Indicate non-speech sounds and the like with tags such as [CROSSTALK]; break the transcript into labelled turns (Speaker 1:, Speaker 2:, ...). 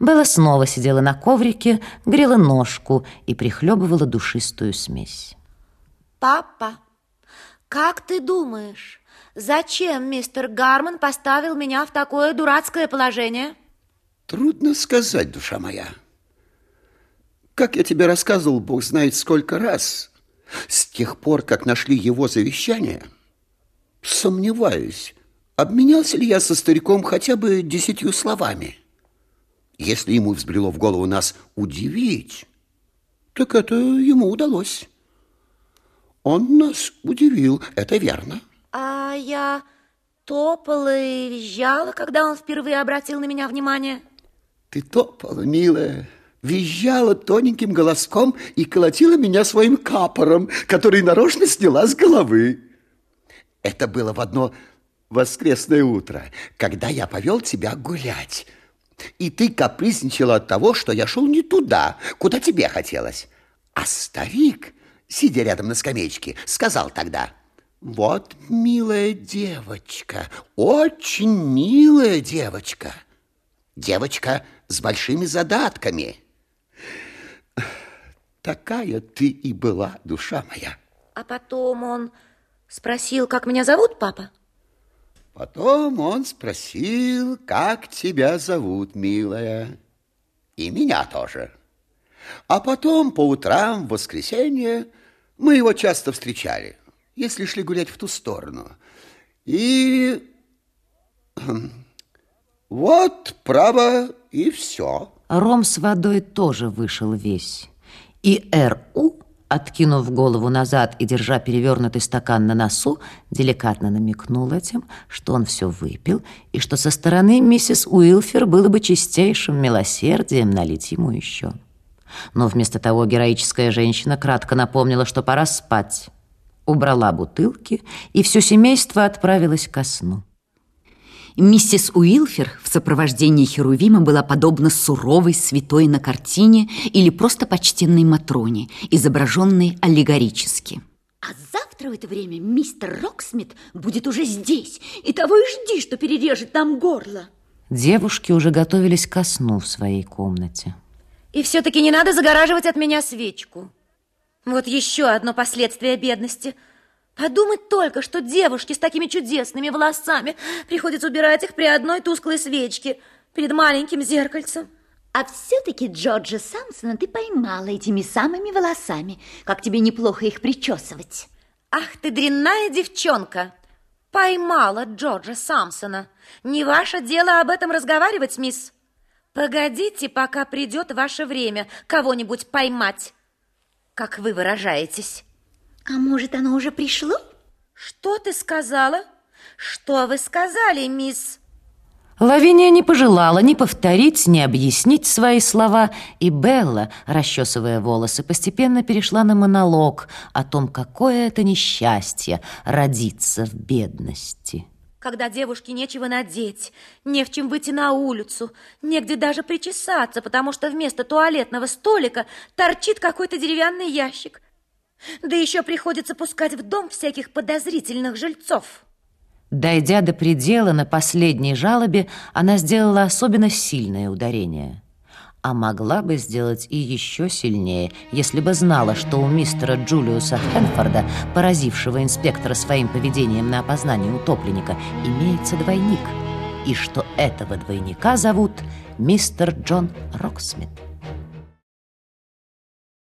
Speaker 1: Белла снова сидела на коврике, грела ножку и прихлебывала душистую смесь.
Speaker 2: Папа, как ты думаешь, зачем мистер Гарман поставил меня в такое дурацкое положение?
Speaker 3: Трудно сказать, душа моя. Как я тебе рассказывал, бог знает сколько раз, с тех пор, как нашли его завещание, сомневаюсь, обменялся ли я со стариком хотя бы десятью словами. Если ему взбрело в голову нас удивить, так это ему удалось. Он нас удивил, это верно.
Speaker 2: А я топала и визжала, когда он впервые обратил на меня внимание.
Speaker 3: Ты топала, милая, визжала тоненьким голоском и колотила меня своим капором, который нарочно сняла с головы. Это было в одно воскресное утро, когда я повел тебя гулять. И ты капризничала от того, что я шел не туда, куда тебе хотелось. А старик, сидя рядом на скамеечке, сказал тогда, «Вот милая девочка, очень милая девочка, девочка с большими задатками». Такая ты и была, душа моя.
Speaker 2: А потом он спросил, как меня зовут, папа?
Speaker 3: Потом он спросил, как тебя зовут, милая. И меня тоже. А потом по утрам в воскресенье мы его часто встречали, если шли гулять в ту сторону. И [CLEARS THROAT] вот, право, и все.
Speaker 1: Ром с водой тоже вышел весь. И Р.У откинув голову назад и держа перевернутый стакан на носу, деликатно намекнул этим, что он все выпил, и что со стороны миссис Уилфер было бы чистейшим милосердием налить ему еще. Но вместо того героическая женщина кратко напомнила, что пора спать, убрала бутылки, и все семейство отправилось ко сну.
Speaker 4: Миссис Уилфер в сопровождении Херувима была подобна суровой святой на картине или просто почтенной Матроне, изображенной аллегорически.
Speaker 5: А завтра в это время мистер Роксмит будет уже здесь, и того и жди, что перережет нам горло.
Speaker 1: Девушки уже готовились ко сну в своей комнате.
Speaker 2: И все-таки не надо загораживать от меня свечку. Вот еще одно последствие бедности – Подумать только, что девушки с такими чудесными волосами приходится убирать их при одной тусклой свечке перед маленьким зеркальцем.
Speaker 5: А все-таки Джорджа Самсона ты поймала этими самыми волосами. Как тебе неплохо их причесывать.
Speaker 2: Ах ты дрянная девчонка! Поймала Джорджа Самсона. Не ваше дело об этом разговаривать, мисс. Погодите, пока придет ваше время кого-нибудь поймать, как вы выражаетесь.
Speaker 5: А может, оно уже пришло?
Speaker 2: Что ты сказала? Что вы сказали, мисс?
Speaker 1: Лавиния не пожелала ни повторить, ни объяснить свои слова, и Белла, расчесывая волосы, постепенно перешла на монолог о том, какое это несчастье родиться в бедности.
Speaker 2: Когда девушке нечего надеть, не в чем выйти на улицу, негде даже причесаться, потому что вместо туалетного столика торчит какой-то деревянный ящик – да еще приходится пускать в дом всяких подозрительных жильцов.
Speaker 1: Дойдя до предела на последней жалобе, она сделала особенно сильное ударение. А могла бы сделать и еще сильнее, если бы знала, что у мистера Джулиуса Хенфорда, поразившего инспектора своим поведением на опознание утопленника, имеется двойник, и что этого двойника зовут мистер Джон Роксмит.